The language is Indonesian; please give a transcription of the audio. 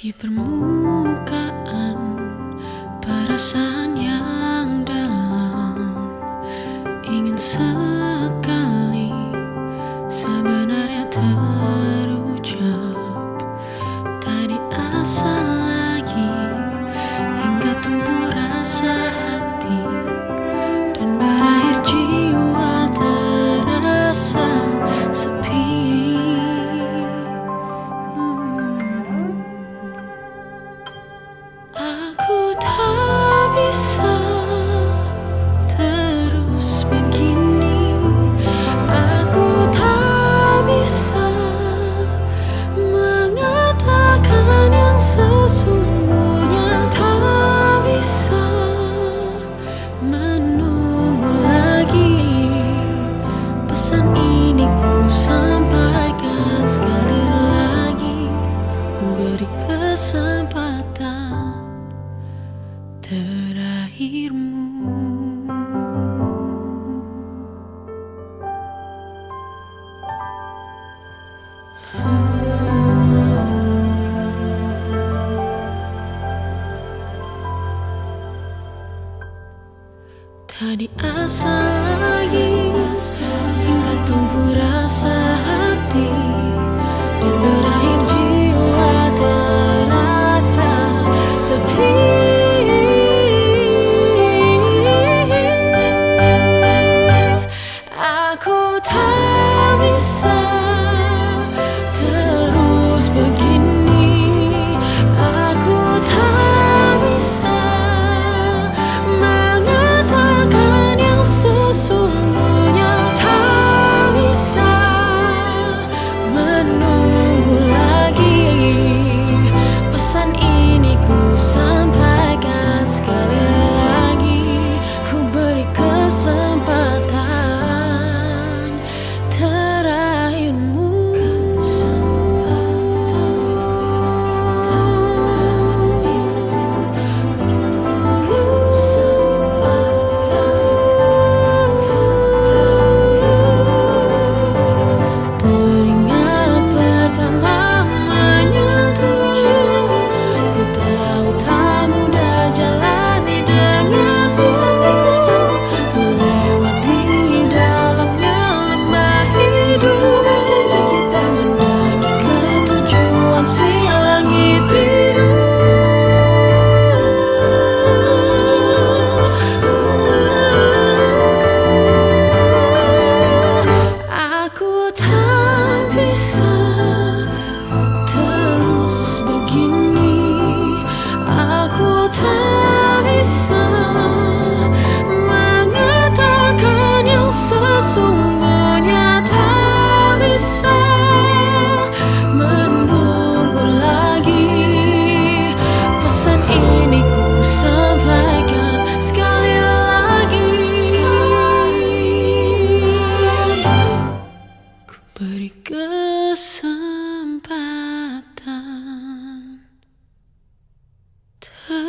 Di permukaan perasaan yang dalam ingin ini ku sampaikan sekali lagi. Ku beri kesempatan terakhirmu. Tadi asal lagi tumbuh rasa hati dan two.